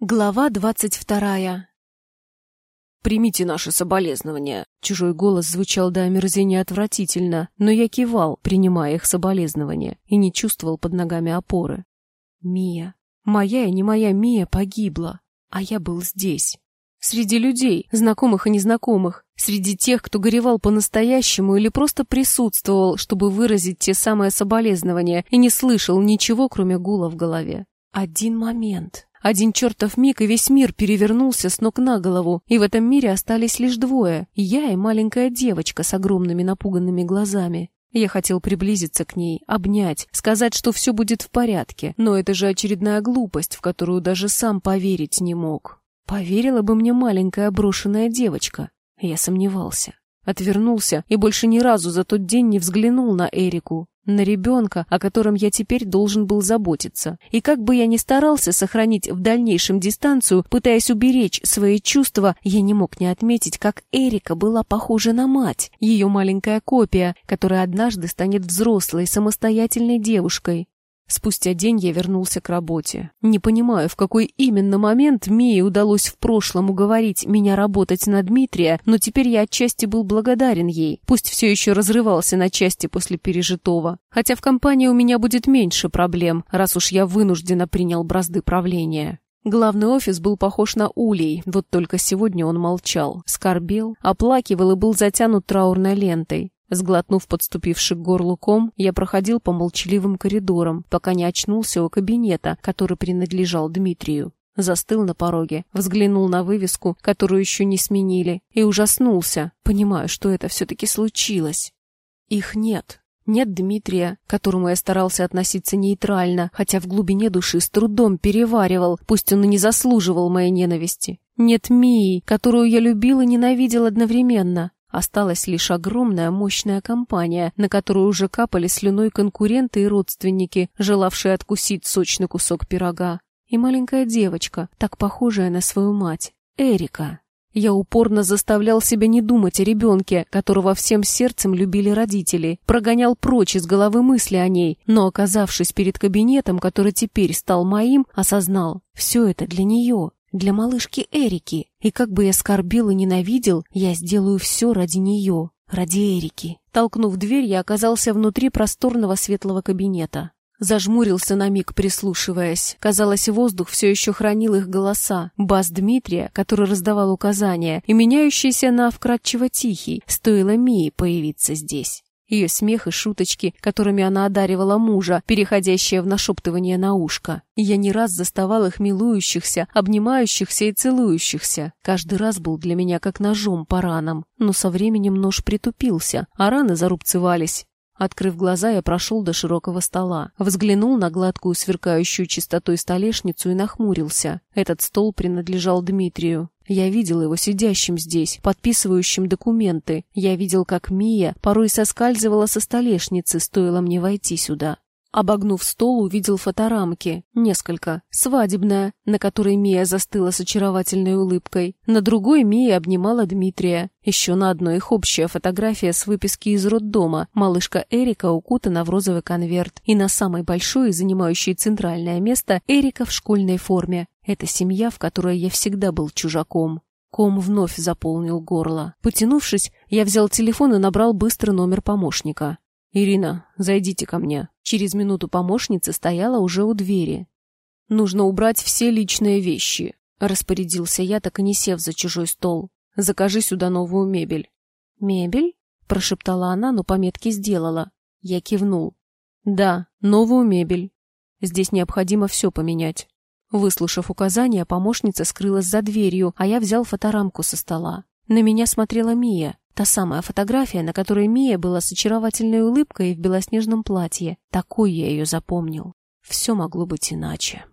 Глава двадцать вторая. «Примите наши соболезнования!» Чужой голос звучал до омерзения отвратительно, но я кивал, принимая их соболезнования, и не чувствовал под ногами опоры. Мия. Моя и не моя Мия погибла, а я был здесь. Среди людей, знакомых и незнакомых, среди тех, кто горевал по-настоящему или просто присутствовал, чтобы выразить те самые соболезнования, и не слышал ничего, кроме гула в голове. Один момент. Один чертов миг, и весь мир перевернулся с ног на голову, и в этом мире остались лишь двое — я и маленькая девочка с огромными напуганными глазами. Я хотел приблизиться к ней, обнять, сказать, что все будет в порядке, но это же очередная глупость, в которую даже сам поверить не мог. Поверила бы мне маленькая брошенная девочка. Я сомневался. Отвернулся и больше ни разу за тот день не взглянул на Эрику на ребенка, о котором я теперь должен был заботиться. И как бы я ни старался сохранить в дальнейшем дистанцию, пытаясь уберечь свои чувства, я не мог не отметить, как Эрика была похожа на мать, ее маленькая копия, которая однажды станет взрослой, самостоятельной девушкой. Спустя день я вернулся к работе. Не понимаю, в какой именно момент Мии удалось в прошлом уговорить меня работать на Дмитрия, но теперь я отчасти был благодарен ей, пусть все еще разрывался на части после пережитого. Хотя в компании у меня будет меньше проблем, раз уж я вынужденно принял бразды правления. Главный офис был похож на улей, вот только сегодня он молчал, скорбел, оплакивал и был затянут траурной лентой. Сглотнув подступивший к горлу ком, я проходил по молчаливым коридорам, пока не очнулся у кабинета, который принадлежал Дмитрию. Застыл на пороге, взглянул на вывеску, которую еще не сменили, и ужаснулся, понимая, что это все-таки случилось. Их нет. Нет Дмитрия, к которому я старался относиться нейтрально, хотя в глубине души с трудом переваривал, пусть он и не заслуживал моей ненависти. Нет Мии, которую я любил и ненавидел одновременно. Осталась лишь огромная мощная компания, на которую уже капали слюной конкуренты и родственники, желавшие откусить сочный кусок пирога. И маленькая девочка, так похожая на свою мать, Эрика. Я упорно заставлял себя не думать о ребенке, которого всем сердцем любили родители, прогонял прочь из головы мысли о ней, но, оказавшись перед кабинетом, который теперь стал моим, осознал, все это для нее, для малышки Эрики. И как бы я скорбил и ненавидел, я сделаю все ради нее, ради Эрики. Толкнув дверь, я оказался внутри просторного светлого кабинета. Зажмурился на миг, прислушиваясь. Казалось, воздух все еще хранил их голоса. Бас Дмитрия, который раздавал указания, и меняющийся на вкрадчиво тихий, стоило Мии появиться здесь ее смех и шуточки, которыми она одаривала мужа, переходящие в нашептывание на ушко. Я не раз заставал их милующихся, обнимающихся и целующихся. Каждый раз был для меня как ножом по ранам, но со временем нож притупился, а раны зарубцевались. Открыв глаза, я прошел до широкого стола, взглянул на гладкую сверкающую чистотой столешницу и нахмурился. Этот стол принадлежал Дмитрию. Я видел его сидящим здесь, подписывающим документы. Я видел, как Мия порой соскальзывала со столешницы, стоило мне войти сюда. Обогнув стол, увидел фоторамки. Несколько. Свадебная, на которой Мия застыла с очаровательной улыбкой. На другой Мия обнимала Дмитрия. Еще на одной их общая фотография с выписки из роддома. Малышка Эрика укутана в розовый конверт. И на самой большой, занимающей центральное место, Эрика в школьной форме. Это семья, в которой я всегда был чужаком. Ком вновь заполнил горло. Потянувшись, я взял телефон и набрал быстро номер помощника. «Ирина, зайдите ко мне». Через минуту помощница стояла уже у двери. «Нужно убрать все личные вещи», — распорядился я, так и не сев за чужой стол. «Закажи сюда новую мебель». «Мебель?» — прошептала она, но пометки сделала. Я кивнул. «Да, новую мебель. Здесь необходимо все поменять». Выслушав указания, помощница скрылась за дверью, а я взял фоторамку со стола. На меня смотрела Мия. Та самая фотография, на которой Мия была с очаровательной улыбкой в белоснежном платье. Такой я ее запомнил. Все могло быть иначе.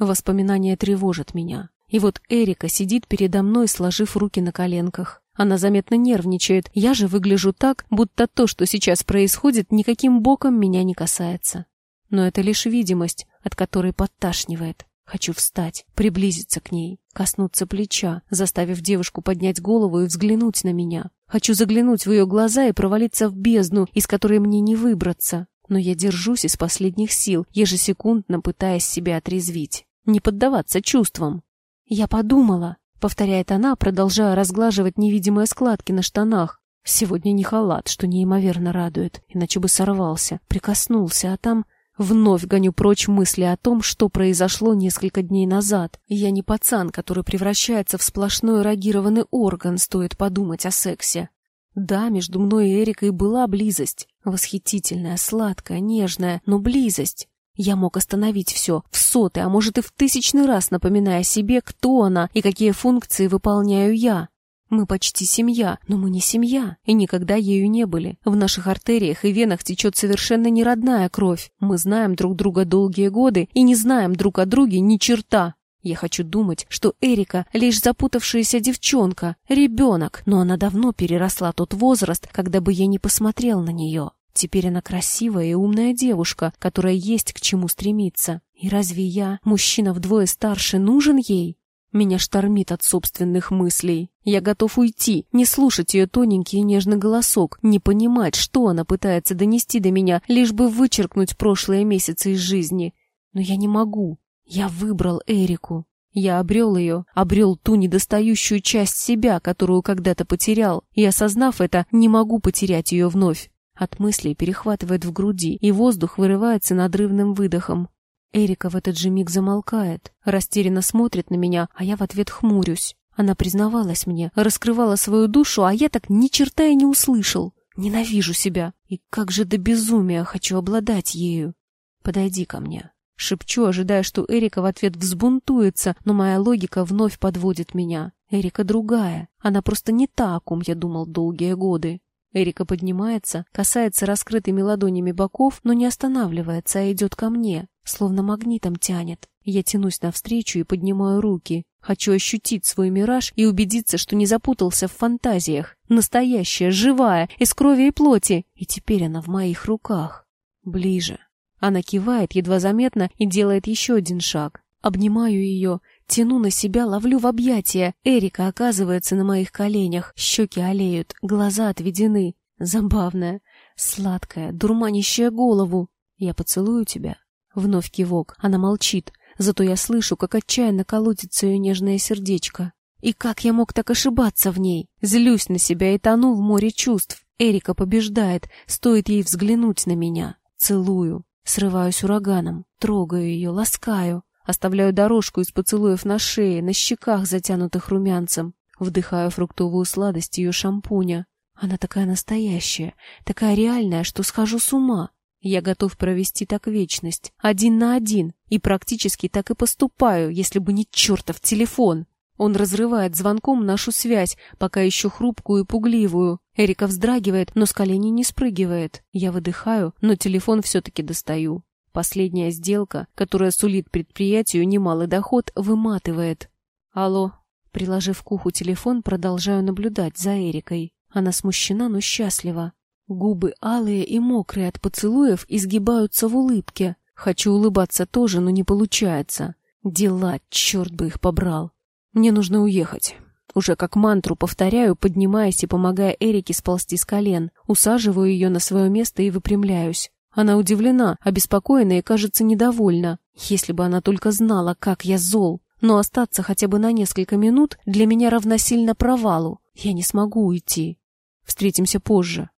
Воспоминания тревожат меня. И вот Эрика сидит передо мной, сложив руки на коленках. Она заметно нервничает. Я же выгляжу так, будто то, что сейчас происходит, никаким боком меня не касается. Но это лишь видимость, от которой подташнивает. Хочу встать, приблизиться к ней, коснуться плеча, заставив девушку поднять голову и взглянуть на меня. Хочу заглянуть в ее глаза и провалиться в бездну, из которой мне не выбраться. Но я держусь из последних сил, ежесекундно пытаясь себя отрезвить. не поддаваться чувствам. «Я подумала», — повторяет она, продолжая разглаживать невидимые складки на штанах. «Сегодня не халат, что неимоверно радует, иначе бы сорвался, прикоснулся, а там Вновь гоню прочь мысли о том, что произошло несколько дней назад. Я не пацан, который превращается в сплошной эрогированный орган, стоит подумать о сексе. Да, между мной и Эрикой была близость. Восхитительная, сладкая, нежная, но близость. Я мог остановить все в сотый, а может и в тысячный раз, напоминая себе, кто она и какие функции выполняю я. Мы почти семья, но мы не семья и никогда ею не были. В наших артериях и венах течет совершенно неродная кровь. Мы знаем друг друга долгие годы и не знаем друг о друге ни черта. Я хочу думать, что Эрика лишь запутавшаяся девчонка, ребенок, но она давно переросла тот возраст, когда бы я не посмотрел на нее. Теперь она красивая и умная девушка, которая есть к чему стремиться. И разве я, мужчина вдвое старше, нужен ей? Меня штормит от собственных мыслей. Я готов уйти, не слушать ее тоненький и нежный голосок, не понимать, что она пытается донести до меня, лишь бы вычеркнуть прошлые месяцы из жизни. Но я не могу. Я выбрал Эрику. Я обрел ее, обрел ту недостающую часть себя, которую когда-то потерял, и, осознав это, не могу потерять ее вновь. От мыслей перехватывает в груди, и воздух вырывается надрывным выдохом. Эрика в этот же миг замолкает, растерянно смотрит на меня, а я в ответ хмурюсь. Она признавалась мне, раскрывала свою душу, а я так ни черта и не услышал. Ненавижу себя. И как же до безумия хочу обладать ею. Подойди ко мне. Шепчу, ожидая, что Эрика в ответ взбунтуется, но моя логика вновь подводит меня. Эрика другая. Она просто не та, о ком я думал долгие годы. Эрика поднимается, касается раскрытыми ладонями боков, но не останавливается, а идет ко мне, словно магнитом тянет. Я тянусь навстречу и поднимаю руки. Хочу ощутить свой мираж и убедиться, что не запутался в фантазиях. Настоящая, живая, из крови и плоти. И теперь она в моих руках. Ближе. Она кивает едва заметно и делает еще один шаг. Обнимаю ее, Тяну на себя, ловлю в объятия. Эрика оказывается на моих коленях. Щеки олеют, глаза отведены. Забавная, сладкая, дурманящая голову. Я поцелую тебя. Вновь кивок. Она молчит. Зато я слышу, как отчаянно колотится ее нежное сердечко. И как я мог так ошибаться в ней? Злюсь на себя и тону в море чувств. Эрика побеждает, стоит ей взглянуть на меня. Целую. Срываюсь ураганом, трогаю ее, ласкаю. Оставляю дорожку из поцелуев на шее, на щеках, затянутых румянцем. Вдыхаю фруктовую сладость ее шампуня. Она такая настоящая, такая реальная, что схожу с ума. Я готов провести так вечность, один на один, и практически так и поступаю, если бы не чертов телефон. Он разрывает звонком нашу связь, пока еще хрупкую и пугливую. Эрика вздрагивает, но с коленей не спрыгивает. Я выдыхаю, но телефон все-таки достаю. Последняя сделка, которая сулит предприятию немалый доход, выматывает. Алло. Приложив к уху телефон, продолжаю наблюдать за Эрикой. Она смущена, но счастлива. Губы алые и мокрые от поцелуев изгибаются в улыбке. Хочу улыбаться тоже, но не получается. Дела, черт бы их побрал. Мне нужно уехать. Уже как мантру повторяю, поднимаясь и помогая Эрике сползти с колен. Усаживаю ее на свое место и выпрямляюсь. Она удивлена, обеспокоена и, кажется, недовольна. Если бы она только знала, как я зол. Но остаться хотя бы на несколько минут для меня равносильно провалу. Я не смогу уйти. Встретимся позже.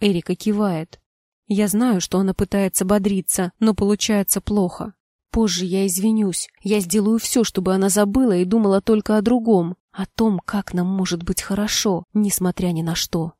Эрика кивает. Я знаю, что она пытается бодриться, но получается плохо. Позже я извинюсь. Я сделаю все, чтобы она забыла и думала только о другом. О том, как нам может быть хорошо, несмотря ни на что.